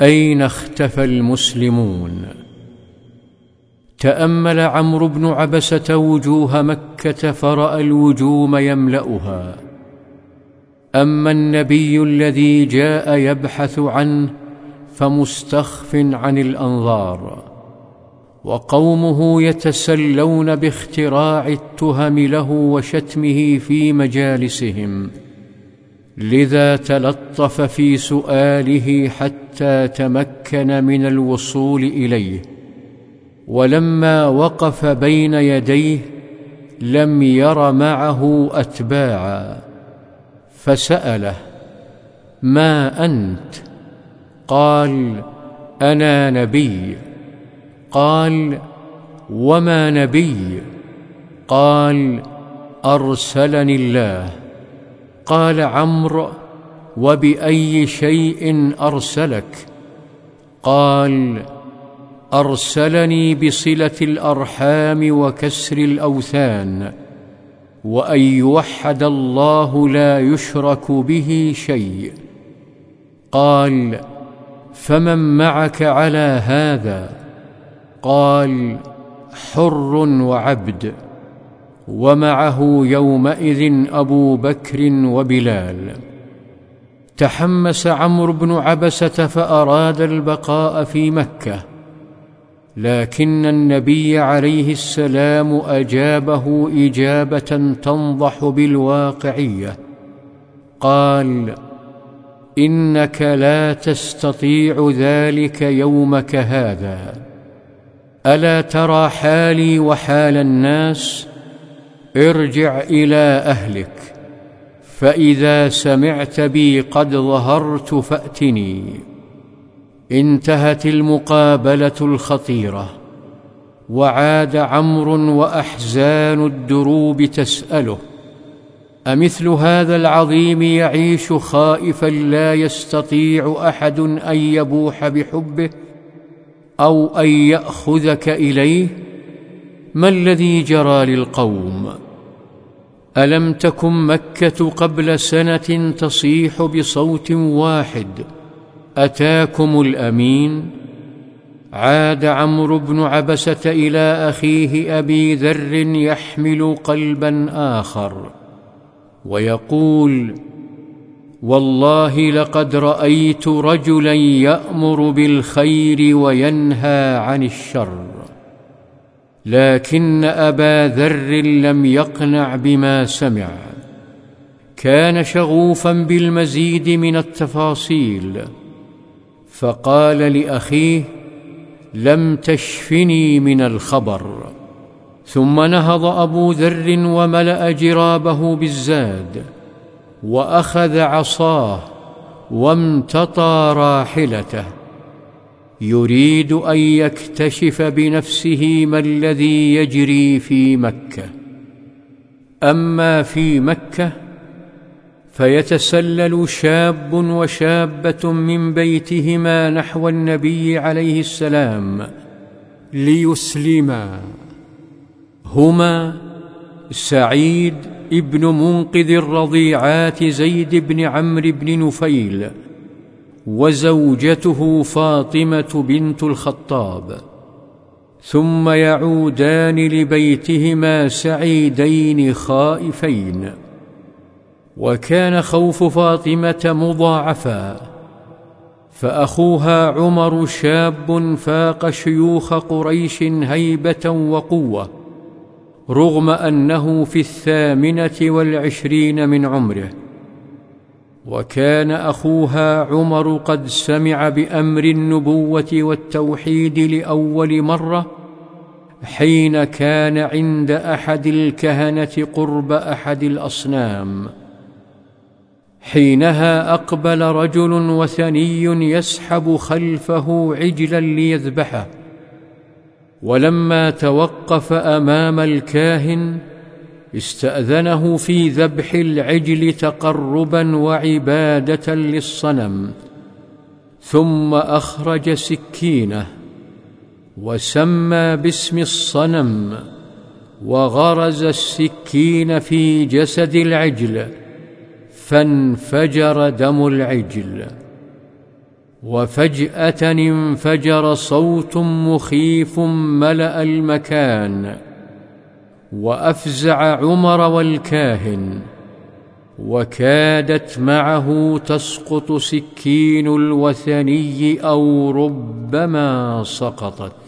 أين اختفى المسلمون؟ تأمل عمرو بن عبسة وجوه مكة فرأى الوجوم يملأها. أما النبي الذي جاء يبحث عنه فمستخف عن الأنظار وقومه يتسلون باختراع التهم له وشتمه في مجالسهم. لذا تلطف في سؤاله حتى تمكن من الوصول إليه ولما وقف بين يديه لم ير معه أتباعا فسأله ما أنت؟ قال أنا نبي. قال وما نبي؟ قال أرسلني الله. قال عمرو وبأي شيء أرسلك؟ قال أرسلني بصلة الأرحام وكسر الأوثان وأن يوحد الله لا يشرك به شيء. قال فمن معك على هذا؟ قال حر وعبد. ومعه يومئذ أبو بكر وبلال. تحمس عمرو بن عبسة فأراد البقاء في مكة لكن النبي عليه السلام أجابه إجابة تنضح بالواقعية. قال إنك لا تستطيع ذلك يومك هذا. ألا ترى حالي وحال الناس؟ ارجع إلى أهلك فإذا سمعت بي قد ظهرت فأتني. انتهت المقابلة الخطيرة وعاد عمرو وأحزان الدروب تسأله أمثل هذا العظيم يعيش خائفا لا يستطيع أحد أن يبوح بحبه أو أن يأخذك إليه؟ ما الذي جرى للقوم؟ ألم تكن مكة قبل سنة تصيح بصوت واحد؟ أتاكم الأمين؟ عاد عمرو بن عبسة إلى أخيه أبي ذر يحمل قلبا آخر ويقول والله لقد رأيت رجلا يأمر بالخير وينهى عن الشر. لكن أبا ذر لم يقنع بما سمع. كان شغوفا بالمزيد من التفاصيل. فقال لأخيه لم تشفني من الخبر. ثم نهض أبو ذر وملأ جرابه بالزاد وأخذ عصاه وامتطى راحلته. يريد أن يكتشف بنفسه ما الذي يجري في مكة. أما في مكة فيتسلل شاب وشابة من بيتهما نحو النبي عليه السلام ليسلما. هما سعيد ابن منقذ الرضيعات زيد بن عمرو بن نفيل وزوجته فاطمة بنت الخطاب. ثم يعودان لبيتهما سعيدين خائفين. وكان خوف فاطمة مضاعفا. فأخوها عمر شاب فاق شيوخ قريش هيبة وقوة رغم أنه في الثامنة والعشرين من عمره. وكان أخوها عمر قد سمع بأمر النبوة والتوحيد لأول مرة حين كان عند أحد الكهنة قرب أحد الأصنام. حينها أقبل رجل وثني يسحب خلفه عجلا ليذبحه ولما توقف أمام الكاهن استأذنه في ذبح العجل تقربا وعبادة للصنم ثم أخرج سكينة وسمى باسم الصنم وغرز السكين في جسد العجل فانفجر دم العجل. وفجأة انفجر صوت مخيف ملأ المكان. وأفزع عمر والكاهن وكادت معه تسقط سكين الوثني أو ربما سقطت.